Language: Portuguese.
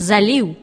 Zaliu.